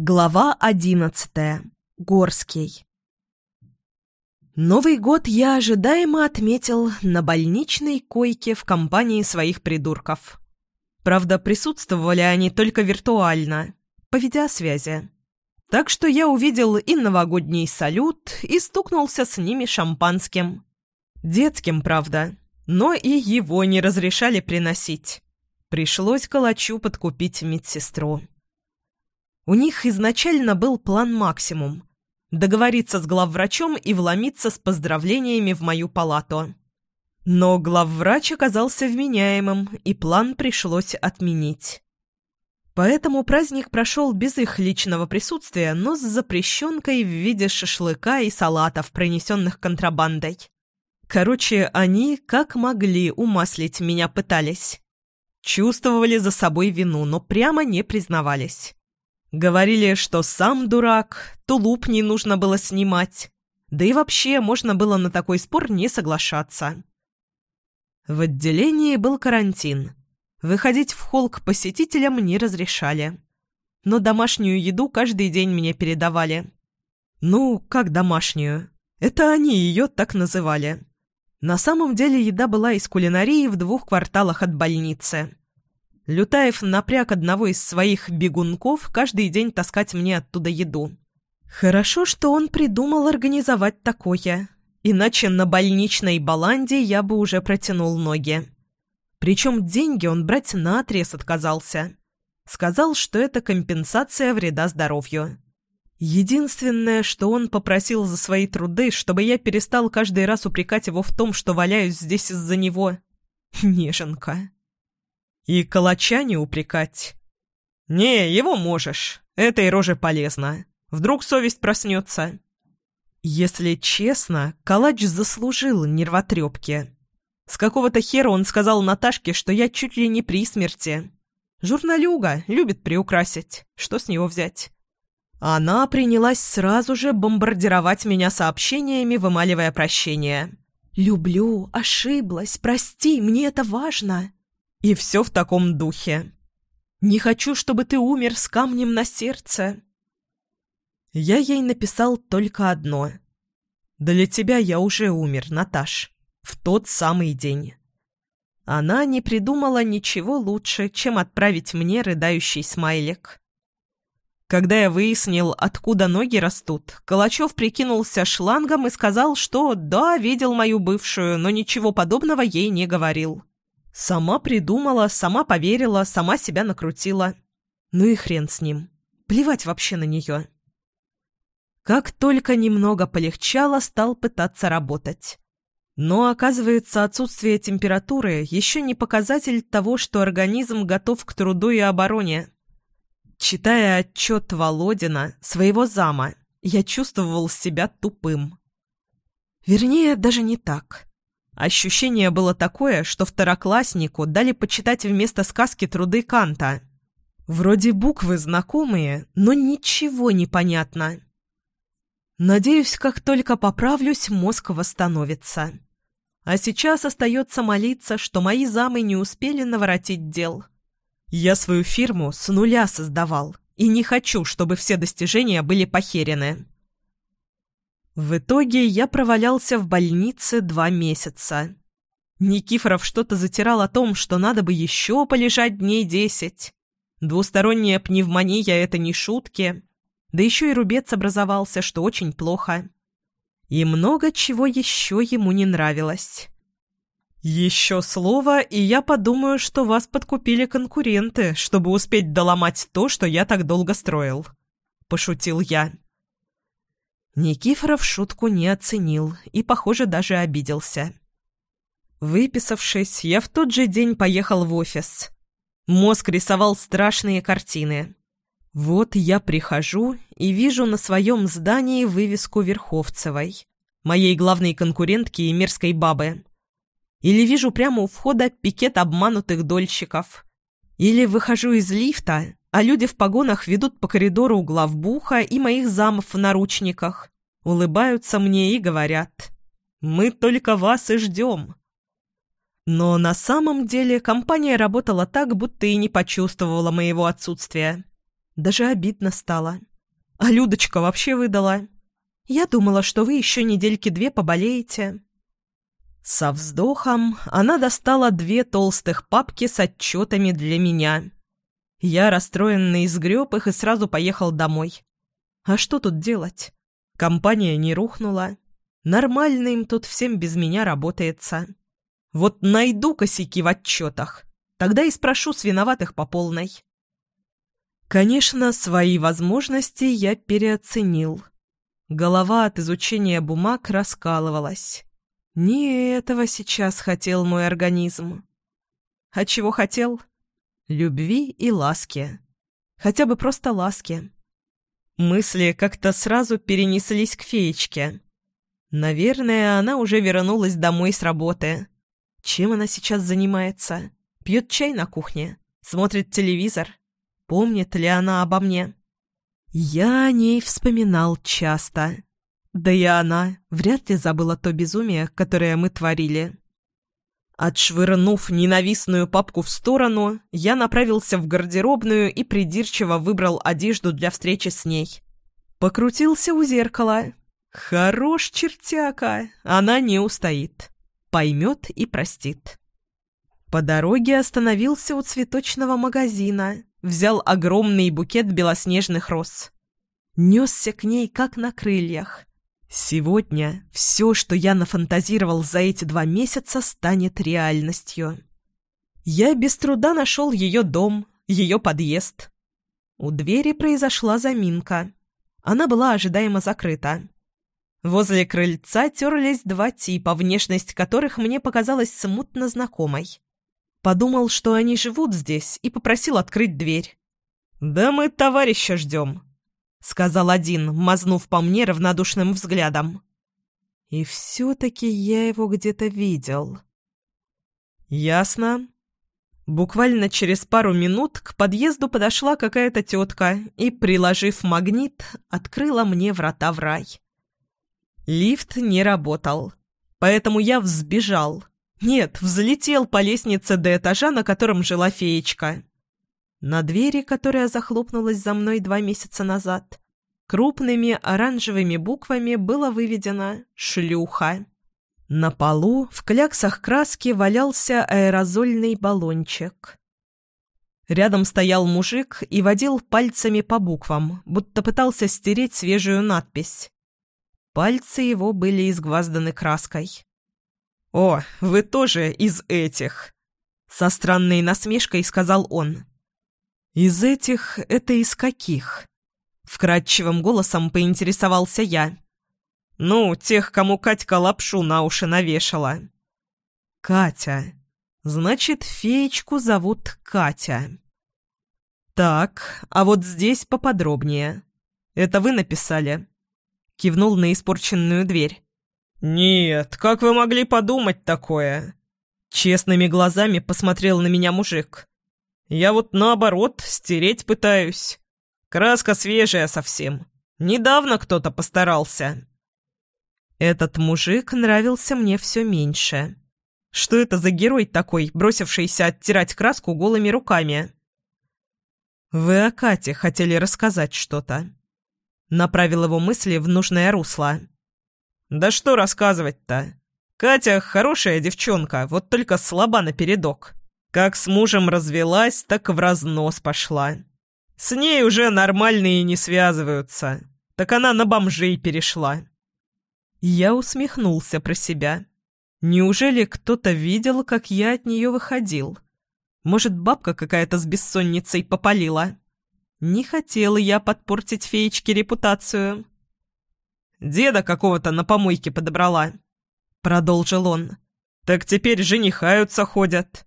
Глава одиннадцатая. Горский. Новый год я ожидаемо отметил на больничной койке в компании своих придурков. Правда, присутствовали они только виртуально, по видеосвязи. Так что я увидел и новогодний салют, и стукнулся с ними шампанским. Детским, правда, но и его не разрешали приносить. Пришлось калачу подкупить медсестру. У них изначально был план максимум – договориться с главврачом и вломиться с поздравлениями в мою палату. Но главврач оказался вменяемым, и план пришлось отменить. Поэтому праздник прошел без их личного присутствия, но с запрещенкой в виде шашлыка и салатов, принесенных контрабандой. Короче, они, как могли, умаслить меня пытались. Чувствовали за собой вину, но прямо не признавались. Говорили, что сам дурак, тулуп не нужно было снимать. Да и вообще можно было на такой спор не соглашаться. В отделении был карантин. Выходить в холл к посетителям не разрешали. Но домашнюю еду каждый день мне передавали. Ну, как домашнюю? Это они ее так называли. На самом деле еда была из кулинарии в двух кварталах от больницы. Лютаев напряг одного из своих бегунков каждый день таскать мне оттуда еду. Хорошо, что он придумал организовать такое, иначе на больничной баланде я бы уже протянул ноги. Причем деньги он брать наотрез отказался. Сказал, что это компенсация вреда здоровью. Единственное, что он попросил за свои труды, чтобы я перестал каждый раз упрекать его в том, что валяюсь здесь из-за него. Неженка. И калача не упрекать. «Не, его можешь. Этой роже полезно. Вдруг совесть проснется». Если честно, калач заслужил нервотрепки. С какого-то хера он сказал Наташке, что я чуть ли не при смерти. Журналюга, любит приукрасить. Что с него взять? Она принялась сразу же бомбардировать меня сообщениями, вымаливая прощение. «Люблю, ошиблась, прости, мне это важно». И все в таком духе. «Не хочу, чтобы ты умер с камнем на сердце». Я ей написал только одно. «Для тебя я уже умер, Наташ. В тот самый день». Она не придумала ничего лучше, чем отправить мне рыдающий смайлик. Когда я выяснил, откуда ноги растут, Калачев прикинулся шлангом и сказал, что да, видел мою бывшую, но ничего подобного ей не говорил. Сама придумала, сама поверила, сама себя накрутила. Ну и хрен с ним. Плевать вообще на нее. Как только немного полегчало, стал пытаться работать. Но, оказывается, отсутствие температуры еще не показатель того, что организм готов к труду и обороне. Читая отчет Володина, своего зама, я чувствовал себя тупым. Вернее, даже не так. Ощущение было такое, что второкласснику дали почитать вместо сказки труды Канта. Вроде буквы знакомые, но ничего не понятно. Надеюсь, как только поправлюсь, мозг восстановится. А сейчас остается молиться, что мои замы не успели наворотить дел. Я свою фирму с нуля создавал, и не хочу, чтобы все достижения были похерены. В итоге я провалялся в больнице два месяца. Никифоров что-то затирал о том, что надо бы еще полежать дней десять. Двусторонняя пневмония — это не шутки. Да еще и рубец образовался, что очень плохо. И много чего еще ему не нравилось. «Еще слово, и я подумаю, что вас подкупили конкуренты, чтобы успеть доломать то, что я так долго строил», — пошутил я. Никифоров шутку не оценил и, похоже, даже обиделся. Выписавшись, я в тот же день поехал в офис. Мозг рисовал страшные картины. Вот я прихожу и вижу на своем здании вывеску Верховцевой, моей главной конкурентки и мерзкой бабы. Или вижу прямо у входа пикет обманутых дольщиков. Или выхожу из лифта, а люди в погонах ведут по коридору главбуха и моих замов в наручниках, улыбаются мне и говорят «Мы только вас и ждем». Но на самом деле компания работала так, будто и не почувствовала моего отсутствия. Даже обидно стало. А Людочка вообще выдала. Я думала, что вы еще недельки две поболеете». Со вздохом она достала две толстых папки с отчетами для меня. Я, расстроенный, сгреб их и сразу поехал домой. А что тут делать? Компания не рухнула. Нормально им тут всем без меня работается. Вот найду косяки в отчетах, тогда и спрошу с виноватых по полной. Конечно, свои возможности я переоценил. Голова от изучения бумаг раскалывалась. Не этого сейчас хотел мой организм. А чего хотел? Любви и ласки. Хотя бы просто ласки. Мысли как-то сразу перенеслись к феечке. Наверное, она уже вернулась домой с работы. Чем она сейчас занимается? Пьет чай на кухне? Смотрит телевизор? Помнит ли она обо мне? Я о ней вспоминал часто. Да и она вряд ли забыла то безумие, которое мы творили. Отшвырнув ненавистную папку в сторону, я направился в гардеробную и придирчиво выбрал одежду для встречи с ней. Покрутился у зеркала. Хорош чертяка, она не устоит поймет и простит. По дороге остановился у цветочного магазина, взял огромный букет белоснежных роз. Несся к ней, как на крыльях. Сегодня все, что я нафантазировал за эти два месяца, станет реальностью. Я без труда нашел ее дом, ее подъезд. У двери произошла заминка. Она была ожидаемо закрыта. Возле крыльца терлись два типа, внешность которых мне показалась смутно знакомой. Подумал, что они живут здесь, и попросил открыть дверь. «Да мы товарища ждем», — сказал один, мазнув по мне равнодушным взглядом. И все-таки я его где-то видел. «Ясно». Буквально через пару минут к подъезду подошла какая-то тетка и, приложив магнит, открыла мне врата в рай. Лифт не работал, поэтому я взбежал. Нет, взлетел по лестнице до этажа, на котором жила феечка. На двери, которая захлопнулась за мной два месяца назад, крупными оранжевыми буквами было выведено «Шлюха». На полу в кляксах краски валялся аэрозольный баллончик. Рядом стоял мужик и водил пальцами по буквам, будто пытался стереть свежую надпись. Пальцы его были изгвазданы краской. «О, вы тоже из этих!» Со странной насмешкой сказал он. «Из этих — это из каких?» Вкрадчивым голосом поинтересовался я. «Ну, тех, кому Катька лапшу на уши навешала». «Катя. Значит, феечку зовут Катя». «Так, а вот здесь поподробнее. Это вы написали?» кивнул на испорченную дверь. «Нет, как вы могли подумать такое?» Честными глазами посмотрел на меня мужик. «Я вот наоборот стереть пытаюсь. Краска свежая совсем. Недавно кто-то постарался». Этот мужик нравился мне все меньше. Что это за герой такой, бросившийся оттирать краску голыми руками? «Вы о Кате хотели рассказать что-то?» Направил его мысли в нужное русло. «Да что рассказывать-то? Катя хорошая девчонка, вот только слаба напередок. Как с мужем развелась, так в разнос пошла. С ней уже нормальные не связываются. Так она на бомжей перешла». Я усмехнулся про себя. Неужели кто-то видел, как я от нее выходил? Может, бабка какая-то с бессонницей попалила? Не хотела я подпортить феечке репутацию. «Деда какого-то на помойке подобрала», — продолжил он. «Так теперь женихаются ходят.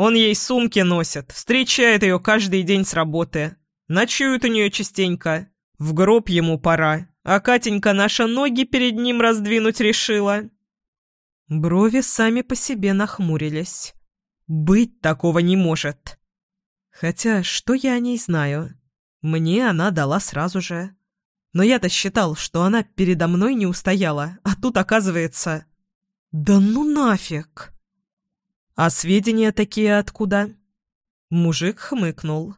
Он ей сумки носит, встречает ее каждый день с работы. Ночует у нее частенько. В гроб ему пора, а Катенька наша ноги перед ним раздвинуть решила». Брови сами по себе нахмурились. «Быть такого не может». Хотя, что я о ней знаю? Мне она дала сразу же. Но я-то считал, что она передо мной не устояла, а тут оказывается... Да ну нафиг! А сведения такие откуда? Мужик хмыкнул.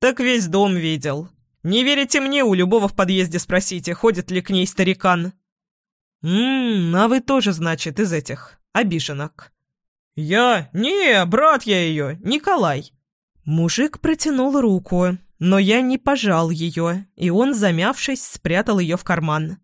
Так весь дом видел. Не верите мне, у любого в подъезде спросите, ходит ли к ней старикан. «Ммм, а вы тоже, значит, из этих, обиженок». «Я? Не, брат я ее, Николай». Мужик протянул руку, но я не пожал ее, и он, замявшись, спрятал ее в карман.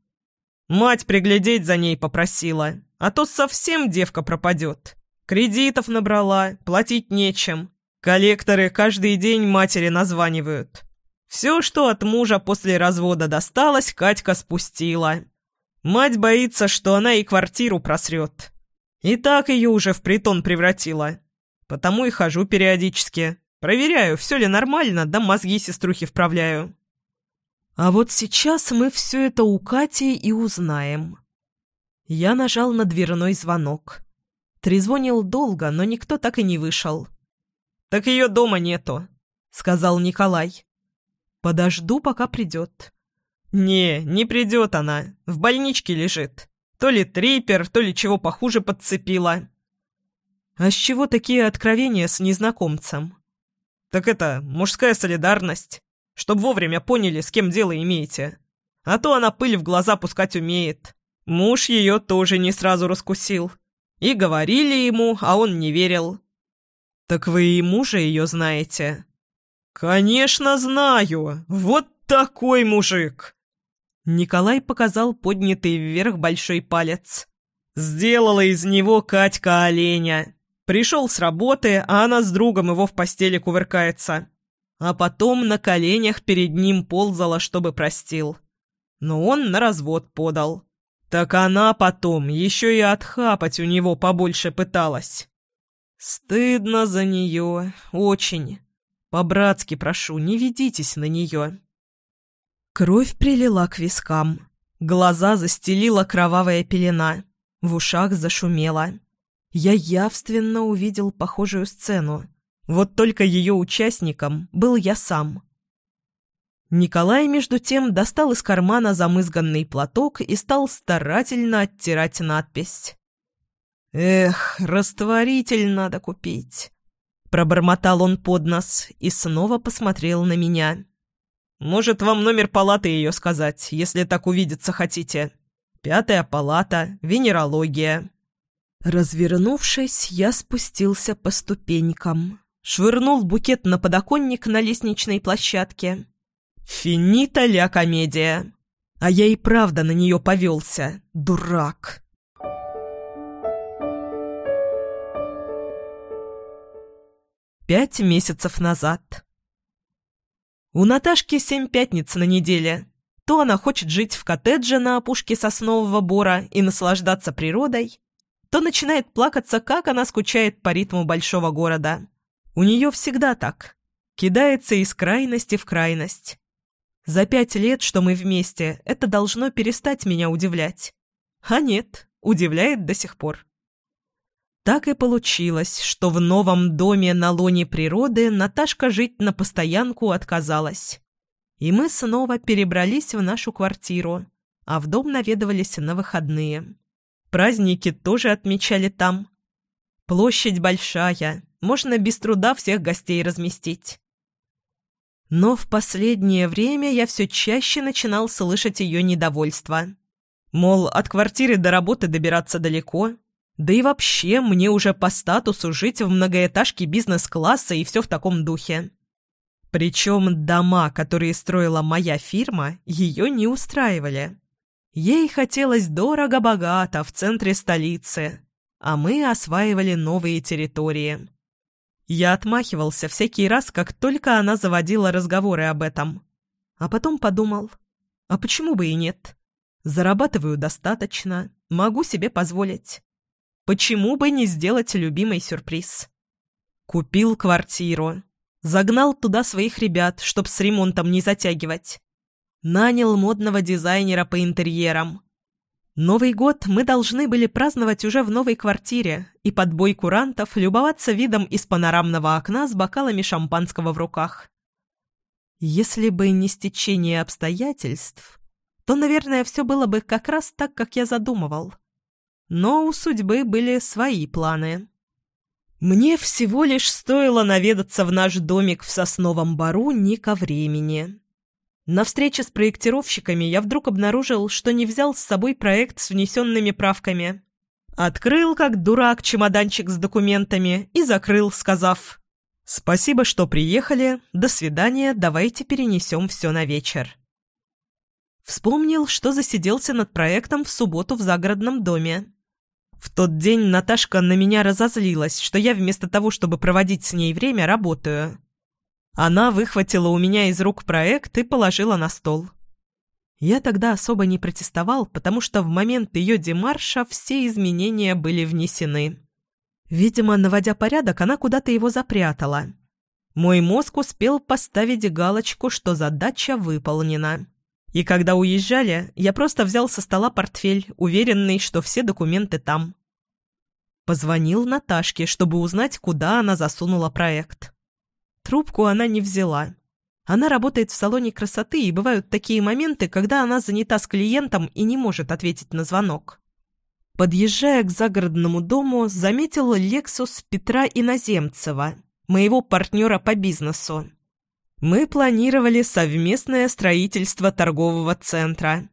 Мать приглядеть за ней попросила, а то совсем девка пропадет. Кредитов набрала, платить нечем. Коллекторы каждый день матери названивают. Все, что от мужа после развода досталось, Катька спустила. Мать боится, что она и квартиру просрет. И так ее уже в притон превратила. Потому и хожу периодически. Проверяю, все ли нормально, да мозги сеструхи вправляю. А вот сейчас мы все это у Кати и узнаем. Я нажал на дверной звонок. Трезвонил долго, но никто так и не вышел. «Так ее дома нету», — сказал Николай. «Подожду, пока придет». «Не, не придет она. В больничке лежит. То ли трипер, то ли чего похуже подцепила». «А с чего такие откровения с незнакомцем?» «Так это, мужская солидарность. Чтоб вовремя поняли, с кем дело имеете. А то она пыль в глаза пускать умеет. Муж ее тоже не сразу раскусил. И говорили ему, а он не верил». «Так вы и мужа ее знаете?» «Конечно знаю! Вот такой мужик!» Николай показал поднятый вверх большой палец. «Сделала из него Катька оленя. Пришел с работы, а она с другом его в постели кувыркается. А потом на коленях перед ним ползала, чтобы простил. Но он на развод подал. Так она потом еще и отхапать у него побольше пыталась. Стыдно за нее, очень. По-братски прошу, не ведитесь на нее». Кровь прилила к вискам. Глаза застелила кровавая пелена. В ушах зашумело. Я явственно увидел похожую сцену. Вот только ее участником был я сам. Николай, между тем, достал из кармана замызганный платок и стал старательно оттирать надпись. «Эх, растворитель надо купить!» Пробормотал он под нос и снова посмотрел на меня. Может, вам номер палаты ее сказать, если так увидеться хотите. Пятая палата, венерология». Развернувшись, я спустился по ступенькам. Швырнул букет на подоконник на лестничной площадке. «Финита ля комедия!» А я и правда на нее повелся. Дурак. Пять месяцев назад. У Наташки семь пятниц на неделе. То она хочет жить в коттедже на опушке соснового бора и наслаждаться природой, то начинает плакаться, как она скучает по ритму большого города. У нее всегда так. Кидается из крайности в крайность. За пять лет, что мы вместе, это должно перестать меня удивлять. А нет, удивляет до сих пор. Так и получилось, что в новом доме на лоне природы Наташка жить на постоянку отказалась. И мы снова перебрались в нашу квартиру, а в дом наведывались на выходные. Праздники тоже отмечали там. Площадь большая, можно без труда всех гостей разместить. Но в последнее время я все чаще начинал слышать ее недовольство. Мол, от квартиры до работы добираться далеко, да и вообще, мне уже по статусу жить в многоэтажке бизнес-класса и все в таком духе. Причем дома, которые строила моя фирма, ее не устраивали. Ей хотелось дорого-богато в центре столицы, а мы осваивали новые территории. Я отмахивался всякий раз, как только она заводила разговоры об этом. А потом подумал, а почему бы и нет? Зарабатываю достаточно, могу себе позволить. Почему бы не сделать любимый сюрприз? Купил квартиру. Загнал туда своих ребят, чтоб с ремонтом не затягивать. Нанял модного дизайнера по интерьерам. Новый год мы должны были праздновать уже в новой квартире и под бой курантов любоваться видом из панорамного окна с бокалами шампанского в руках. Если бы не стечение обстоятельств, то, наверное, все было бы как раз так, как я задумывал. Но у судьбы были свои планы. Мне всего лишь стоило наведаться в наш домик в Сосновом Бару не ко времени. На встрече с проектировщиками я вдруг обнаружил, что не взял с собой проект с внесенными правками. Открыл, как дурак, чемоданчик с документами и закрыл, сказав «Спасибо, что приехали. До свидания. Давайте перенесем все на вечер». Вспомнил, что засиделся над проектом в субботу в загородном доме. В тот день Наташка на меня разозлилась, что я вместо того, чтобы проводить с ней время, работаю. Она выхватила у меня из рук проект и положила на стол. Я тогда особо не протестовал, потому что в момент ее демарша все изменения были внесены. Видимо, наводя порядок, она куда-то его запрятала. Мой мозг успел поставить галочку, что задача выполнена. И когда уезжали, я просто взял со стола портфель, уверенный, что все документы там. Позвонил Наташке, чтобы узнать, куда она засунула проект. Трубку она не взяла. Она работает в салоне красоты, и бывают такие моменты, когда она занята с клиентом и не может ответить на звонок. Подъезжая к загородному дому, заметил «Лексус» Петра Иноземцева, моего партнера по бизнесу. Мы планировали совместное строительство торгового центра.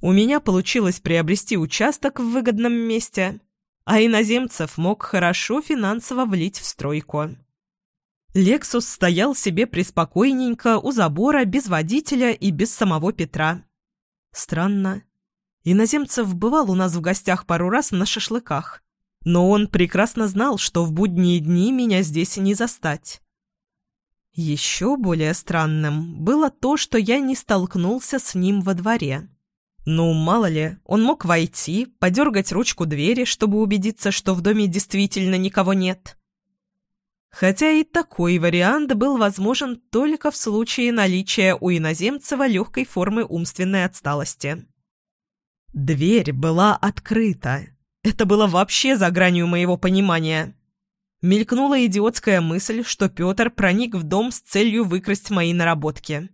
У меня получилось приобрести участок в выгодном месте, а Иноземцев мог хорошо финансово влить в стройку. Лексус стоял себе преспокойненько у забора без водителя и без самого Петра. Странно. Иноземцев бывал у нас в гостях пару раз на шашлыках, но он прекрасно знал, что в будние дни меня здесь не застать. Еще более странным было то, что я не столкнулся с ним во дворе. Ну, мало ли, он мог войти, подергать ручку двери, чтобы убедиться, что в доме действительно никого нет. Хотя и такой вариант был возможен только в случае наличия у иноземцева легкой формы умственной отсталости. Дверь была открыта. Это было вообще за гранью моего понимания. Мелькнула идиотская мысль, что Петр проник в дом с целью выкрасть мои наработки.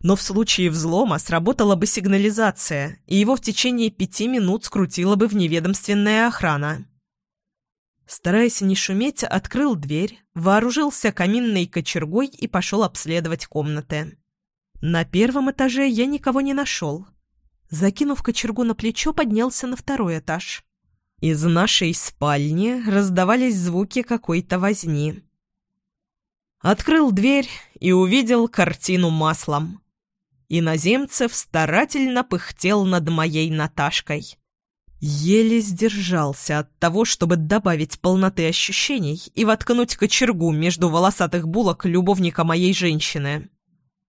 Но в случае взлома сработала бы сигнализация, и его в течение пяти минут скрутила бы вневедомственная охрана. Стараясь не шуметь, открыл дверь, вооружился каминной кочергой и пошел обследовать комнаты. На первом этаже я никого не нашел. Закинув кочергу на плечо, поднялся на второй этаж. Из нашей спальни раздавались звуки какой-то возни. Открыл дверь и увидел картину маслом. Иноземцев старательно пыхтел над моей Наташкой. Еле сдержался от того, чтобы добавить полноты ощущений и воткнуть кочергу между волосатых булок любовника моей женщины.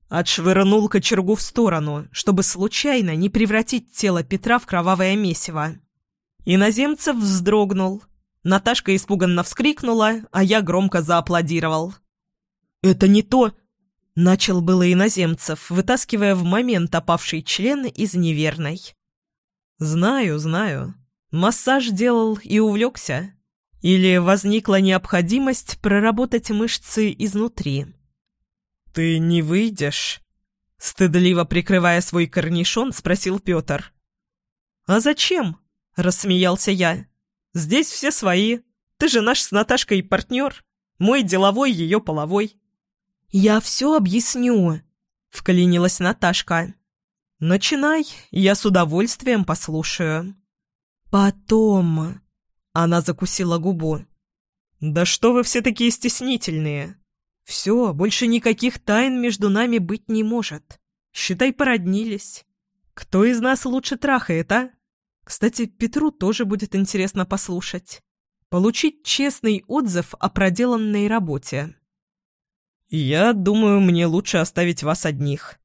Отшвырнул кочергу в сторону, чтобы случайно не превратить тело Петра в кровавое месиво. Иноземцев вздрогнул. Наташка испуганно вскрикнула, а я громко зааплодировал. «Это не то!» — начал было Иноземцев, вытаскивая в момент опавший член из неверной. «Знаю, знаю. Массаж делал и увлекся. Или возникла необходимость проработать мышцы изнутри». «Ты не выйдешь?» Стыдливо прикрывая свой корнишон, спросил Петр. «А зачем?» – рассмеялся я. «Здесь все свои. Ты же наш с Наташкой партнер. Мой деловой, ее половой». «Я все объясню», – вклинилась Наташка. «Начинай, я с удовольствием послушаю». «Потом...» Она закусила губу. «Да что вы все такие стеснительные? Все, больше никаких тайн между нами быть не может. Считай, породнились. Кто из нас лучше трахает, а? Кстати, Петру тоже будет интересно послушать. Получить честный отзыв о проделанной работе». «Я думаю, мне лучше оставить вас одних»,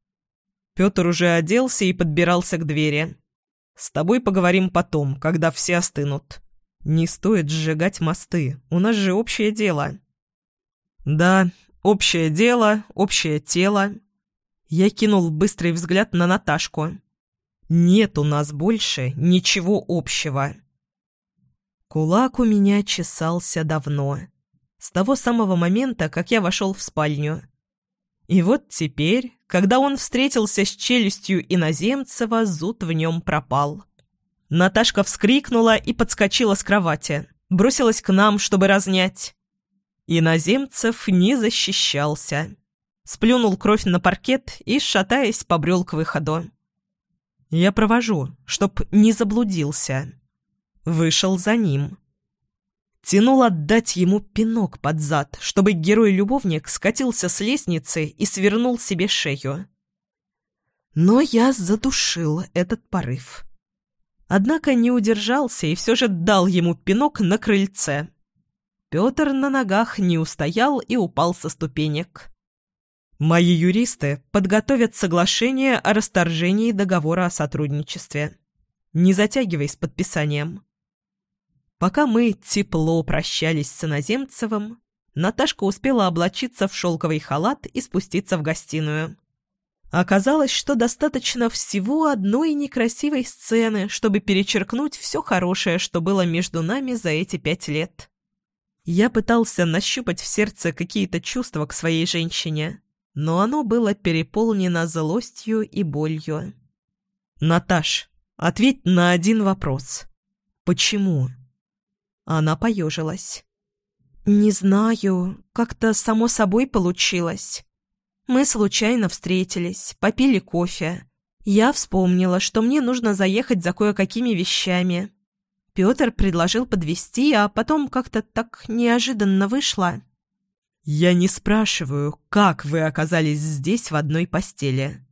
Петр уже оделся и подбирался к двери. «С тобой поговорим потом, когда все остынут. Не стоит сжигать мосты, у нас же общее дело». «Да, общее дело, общее тело». Я кинул быстрый взгляд на Наташку. «Нет у нас больше ничего общего». Кулак у меня чесался давно. С того самого момента, как я вошел в спальню. И вот теперь, когда он встретился с челюстью иноземцева, зуд в нем пропал. Наташка вскрикнула и подскочила с кровати, бросилась к нам, чтобы разнять. Иноземцев не защищался. сплюнул кровь на паркет и, шатаясь, побрел к выходу. Я провожу, чтоб не заблудился. Вышел за ним. Тянул отдать ему пинок под зад, чтобы герой-любовник скатился с лестницы и свернул себе шею. Но я задушил этот порыв. Однако не удержался и все же дал ему пинок на крыльце. Петр на ногах не устоял и упал со ступенек. Мои юристы подготовят соглашение о расторжении договора о сотрудничестве. Не затягивай с подписанием. Пока мы тепло прощались с иноземцевым, Наташка успела облачиться в шелковый халат и спуститься в гостиную. Оказалось, что достаточно всего одной некрасивой сцены, чтобы перечеркнуть все хорошее, что было между нами за эти пять лет. Я пытался нащупать в сердце какие-то чувства к своей женщине, но оно было переполнено злостью и болью. «Наташ, ответь на один вопрос. Почему?» Она поежилась. «Не знаю, как-то само собой получилось. Мы случайно встретились, попили кофе. Я вспомнила, что мне нужно заехать за кое-какими вещами. Петр предложил подвезти, а потом как-то так неожиданно вышло. «Я не спрашиваю, как вы оказались здесь в одной постели.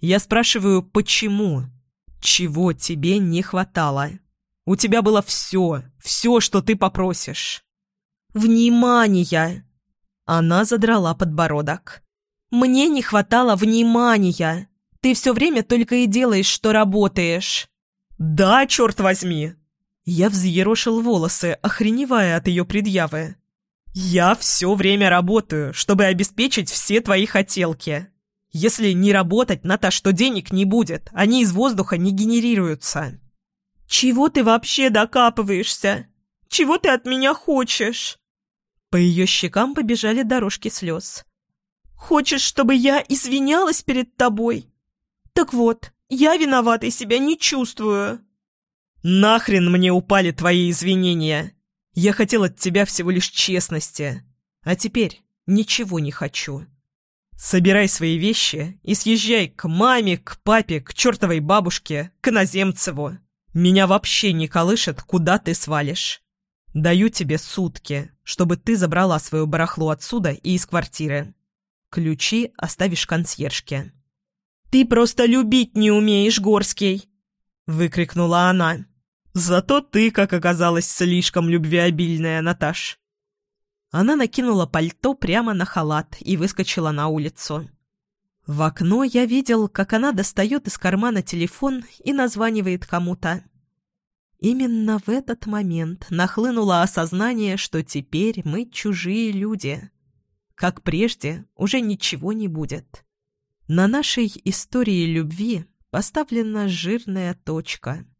Я спрашиваю, почему? Чего тебе не хватало? У тебя было все, все, что ты попросишь». «Внимания!» Она задрала подбородок. Мне не хватало внимания. Ты все время только и делаешь, что работаешь». «Да, черт возьми!» Я взъерошил волосы, охреневая от ее предъявы. «Я все время работаю, чтобы обеспечить все твои хотелки. Если не работать, Наташ, то денег не будет, они из воздуха не генерируются». «Чего ты вообще докапываешься? Чего ты от меня хочешь?» По ее щекам побежали дорожки слез. Хочешь, чтобы я извинялась перед тобой? Так вот, я виноватой себя не чувствую. Нахрен мне упали твои извинения? Я хотел от тебя всего лишь честности. А теперь ничего не хочу. Собирай свои вещи и съезжай к маме, к папе, к чертовой бабушке, к иноземцеву. Меня вообще не колышет, куда ты свалишь. Даю тебе сутки, чтобы ты забрала свое барахло отсюда и из квартиры. Ключи оставишь консьержке». «Ты просто любить не умеешь, Горский!» — выкрикнула она. «Зато ты, как оказалось, слишком любвеобильная, Наташ». Она накинула пальто прямо на халат и выскочила на улицу. В окно я видел, как она достает из кармана телефон и названивает кому-то. Именно в этот момент нахлынуло осознание, что теперь мы чужие люди. Как прежде, уже ничего не будет. На нашей истории любви поставлена жирная точка –